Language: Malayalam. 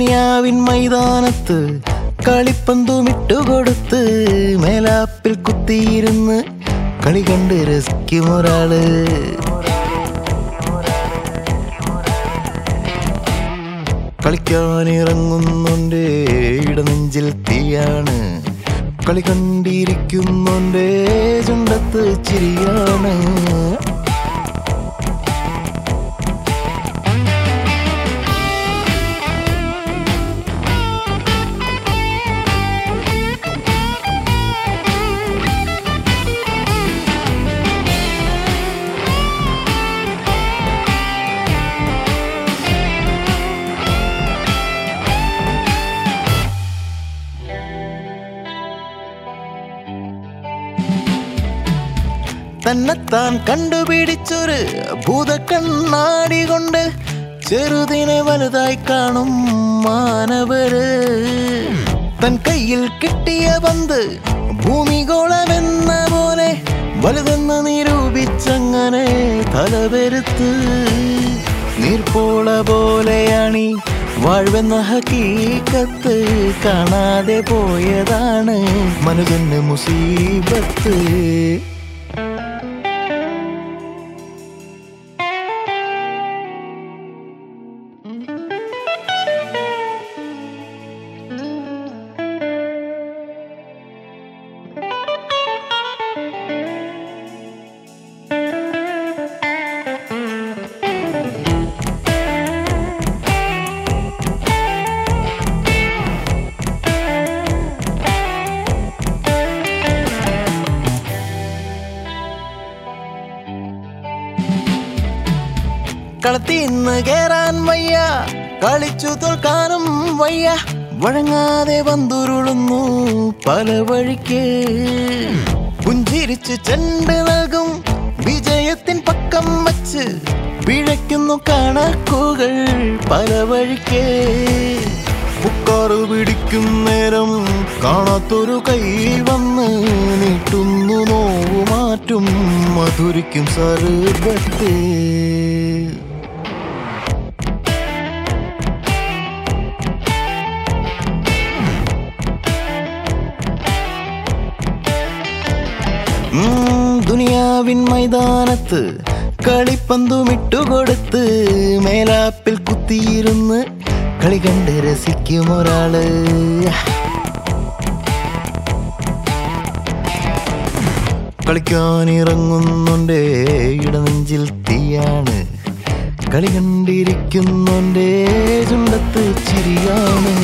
ദുനിയാവിൻ മൈതാനത്ത് കളിപ്പന്തുമിട്ടുകൊടുത്ത് മേലാപ്പിൽ കുത്തിയിരുന്ന് കളി കണ്ട് രസിക്കും ഒരാൾ കളിക്കാനിറങ്ങുന്നുണ്ട് ഇടനെഞ്ചിൽ തീയാണ്. കളി കണ്ടിരിക്കുന്നുണ്ട് ചുണ്ടത്ത് ചിരിയാണ്. തന്നെത്താൻ കണ്ടുപിടിച്ചൊരു ഭൂതക്കണ്ണാടി കൊണ്ട് ചെറുതിനെ വലുതായി കാണും മാനവര്. തൻ കയ്യിൽ കിട്ടിയ പന്ത് ഭൂമിഗോളമെന്ന പോലെ വലുതെന്ന് നിരൂപിച്ചങ്ങനെ തലവരുത്ത്. നീർപ്പോള പോലെയാണീ വാഴ്വെന്ന ഹക്കീക്കത്ത് കാണാതെ പോയതാണ് മനുജന് മുസീബത്ത്. കളത്തിന്ന് കേറാൻ വയ്യ. കളിച്ചു തോൽക്കാനും വയ്യ. വഴങ്ങാതെ വന്തുരുളുന്നു പല വഴിക്ക്. പുഞ്ചിരിച്ച് ചെണ്ട് നൽകും വിജയത്തിൻ പക്കം വച്ച്. പിഴയ്ക്കുന്നു കണക്കുകൾ പല വഴിക്ക്. പുക്കാറ് പിടിക്കും നേരം കാണാത്തൊരു കൈ വന്ന് നീട്ടുന്നു നോവു മാറ്റും മധുരിക്കും സർബത്ത് ദുനിയാവിൻ മൈതാനത്ത് കളിപ്പന്തുമിട്ടുകൊടുത്ത് മേലാപ്പിൽ കുത്തിയിരുന്ന് കളി കണ്ട് രസിക്കും ഒരാൾ. കളിക്കാനിറങ്ങുന്നുണ്ട് ഇടനെഞ്ചിൽ തീയാണ്. കളി കണ്ടിരിക്കുന്നുണ്ട് ചുണ്ടത്ത് ചിരിയാണ്.